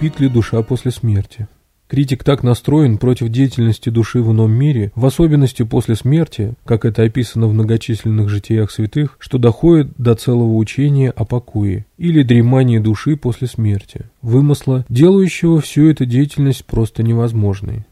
спит ли душа после смерти. Критик так настроен против деятельности души в ином мире, в особенности после смерти, как это описано в многочисленных житиях святых, что доходит до целого учения о покое или дремании души после смерти, вымысла, делающего всю эту деятельность просто невозможной.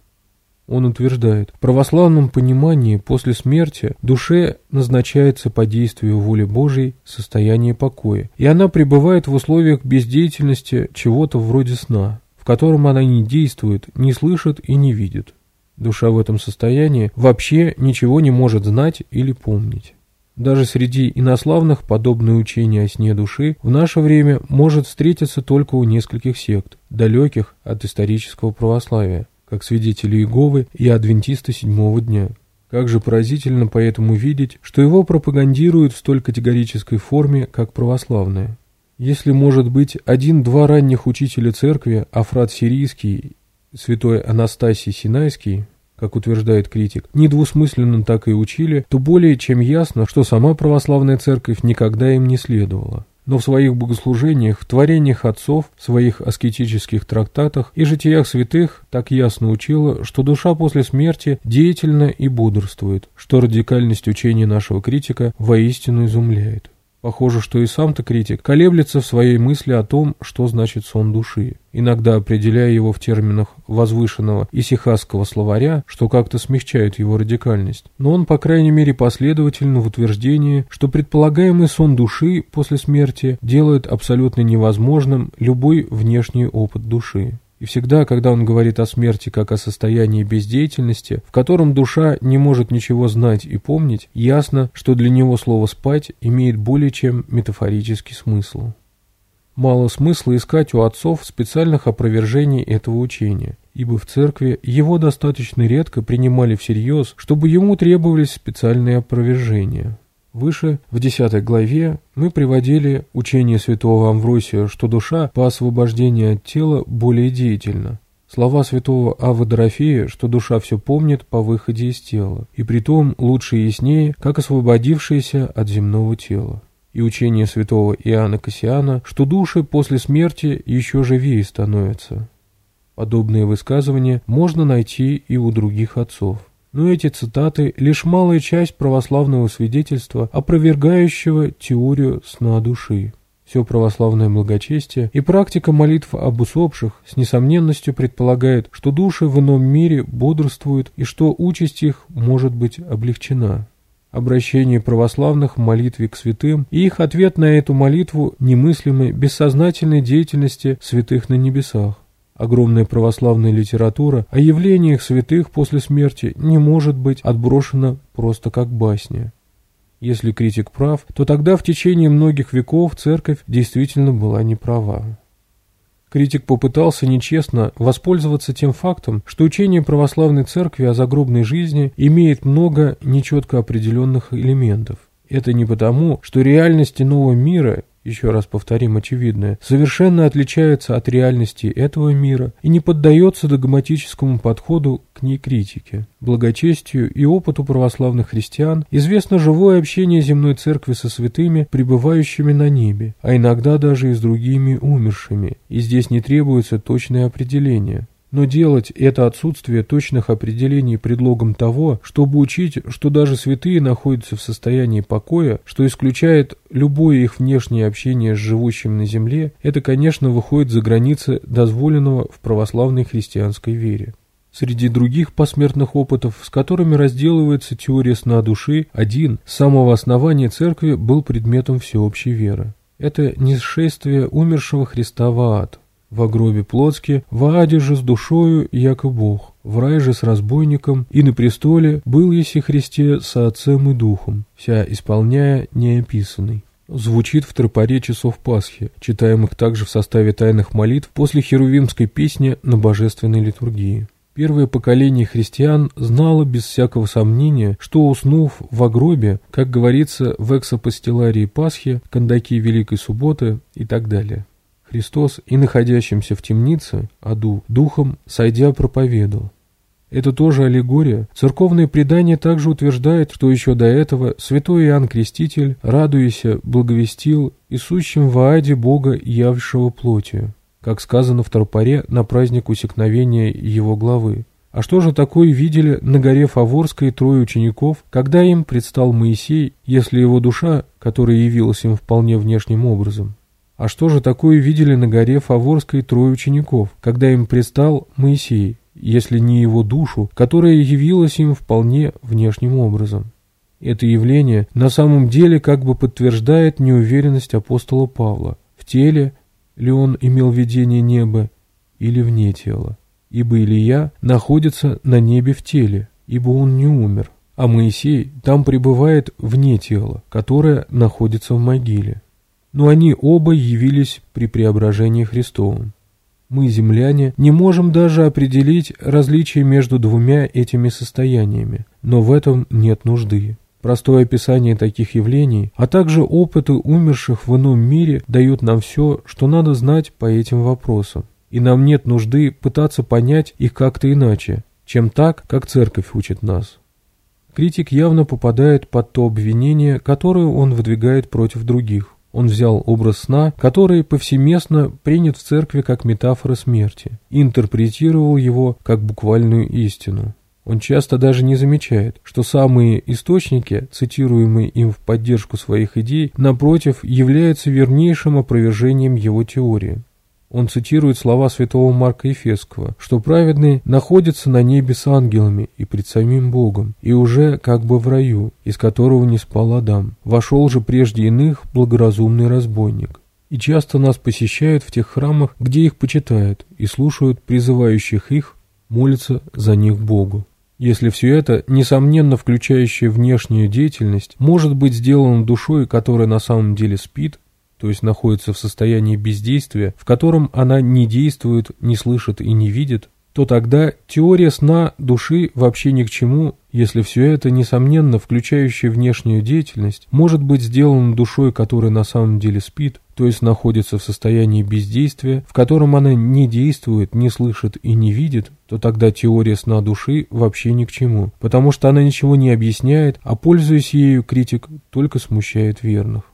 Он утверждает, в православном понимании после смерти душе назначается по действию воли Божией состояние покоя, и она пребывает в условиях бездеятельности чего-то вроде сна, в котором она не действует, не слышит и не видит. Душа в этом состоянии вообще ничего не может знать или помнить. Даже среди инославных подобное учение о сне души в наше время может встретиться только у нескольких сект, далеких от исторического православия как свидетели Иеговы и адвентисты седьмого дня. Как же поразительно поэтому видеть, что его пропагандируют в столь категорической форме, как православные. Если, может быть, один-два ранних учителя церкви, Афрат Сирийский, святой Анастасий Синайский, как утверждает критик, недвусмысленно так и учили, то более чем ясно, что сама православная церковь никогда им не следовала но в своих богослужениях, в творениях отцов, в своих аскетических трактатах и житиях святых так ясно учила, что душа после смерти деятельна и бодрствует, что радикальность учения нашего критика воистину изумляет. Похоже, что и сам-то критик колеблется в своей мысли о том, что значит сон души, иногда определяя его в терминах возвышенного и сихасского словаря, что как-то смягчает его радикальность. Но он, по крайней мере, последовательно в утверждении, что предполагаемый сон души после смерти делает абсолютно невозможным любой внешний опыт души. И всегда, когда он говорит о смерти как о состоянии бездеятельности, в котором душа не может ничего знать и помнить, ясно, что для него слово «спать» имеет более чем метафорический смысл. Мало смысла искать у отцов специальных опровержений этого учения, ибо в церкви его достаточно редко принимали всерьез, чтобы ему требовались специальные опровержения. Выше, в 10 главе, мы приводили учение святого Амвросия, что душа по освобождению от тела более деятельна. Слова святого Авы Дорофея, что душа все помнит по выходе из тела, и притом лучше и яснее, как освободившаяся от земного тела. И учение святого Иоанна Кассиана, что души после смерти еще живее становятся. Подобные высказывания можно найти и у других отцов но эти цитаты – лишь малая часть православного свидетельства, опровергающего теорию сна души. Все православное благочестие и практика молитв об усопших с несомненностью предполагает, что души в ином мире бодрствуют и что участь их может быть облегчена. Обращение православных в молитве к святым и их ответ на эту молитву немыслимой бессознательной деятельности святых на небесах. Огромная православная литература о явлениях святых после смерти не может быть отброшена просто как басня. Если критик прав, то тогда в течение многих веков церковь действительно была неправа. Критик попытался нечестно воспользоваться тем фактом, что учение православной церкви о загробной жизни имеет много нечетко определенных элементов. Это не потому, что реальности нового мира еще раз повторим очевидное, совершенно отличается от реальности этого мира и не поддается догматическому подходу к ней критике. Благочестию и опыту православных христиан известно живое общение земной церкви со святыми, пребывающими на небе, а иногда даже и с другими умершими, и здесь не требуется точное определение. Но делать это отсутствие точных определений предлогом того, чтобы учить, что даже святые находятся в состоянии покоя, что исключает любое их внешнее общение с живущим на земле, это, конечно, выходит за границы дозволенного в православной христианской вере. Среди других посмертных опытов, с которыми разделывается теория сна души, один с самого основания церкви был предметом всеобщей веры. Это несшествие умершего Христа в ад – во гробе плотски, в аде же с душою, яко Бог, в рай же с разбойником, и на престоле был еси Христе со Отцем и Духом, вся исполняя неописанный. Звучит в тропаре часов Пасхи, читаемых также в составе тайных молитв после херувимской песни на божественной литургии. Первое поколение христиан знало без всякого сомнения, что, уснув в гробе, как говорится в эксопостеларии Пасхи, кондаки Великой Субботы и так далее. Христос и находящимся в темнице, аду, духом, сойдя, проповедовал. Это тоже аллегория. Церковное предание также утверждает, что еще до этого святой Иоанн Креститель, радуясь, благовестил Исущим в Ааде Бога, явшего плотью, как сказано в Торпоре на праздник усекновения его главы. А что же такое видели на горе Фаворской трое учеников, когда им предстал Моисей, если его душа, которая явилась им вполне внешним образом, а что же такое видели на горе Фаворской трое учеников, когда им предстал Моисей, если не его душу, которая явилась им вполне внешним образом? Это явление на самом деле как бы подтверждает неуверенность апостола Павла. В теле ли он имел видение неба или вне тела? Ибо Илья находится на небе в теле, ибо он не умер, а Моисей там пребывает вне тела, которое находится в могиле но они оба явились при преображении Христовом. Мы, земляне, не можем даже определить различие между двумя этими состояниями, но в этом нет нужды. Простое описание таких явлений, а также опыты умерших в ином мире дают нам все, что надо знать по этим вопросам. И нам нет нужды пытаться понять их как-то иначе, чем так, как церковь учит нас. Критик явно попадает под то обвинение, которое он выдвигает против других. Он взял образ сна, который повсеместно принят в церкви как метафора смерти, и интерпретировал его как буквальную истину. Он часто даже не замечает, что самые источники, цитируемые им в поддержку своих идей, напротив, являются вернейшим опровержением его теории. Он цитирует слова святого Марка Ефесского, что праведный находится на небе с ангелами и пред самим Богом, и уже как бы в раю, из которого не спал Адам. Вошел же прежде иных благоразумный разбойник. И часто нас посещают в тех храмах, где их почитают, и слушают призывающих их молиться за них Богу. Если все это, несомненно включающее внешнюю деятельность, может быть сделано душой, которая на самом деле спит, то есть находится в состоянии бездействия, в котором она не действует, не слышит и не видит, то тогда теория сна души вообще ни к чему, если все это, несомненно, включающее внешнюю деятельность, может быть сделано душой, которая на самом деле спит, то есть находится в состоянии бездействия, в котором она не действует, не слышит и не видит, то тогда теория сна души вообще ни к чему, потому что она ничего не объясняет, а пользуясь ею критик только смущает верных.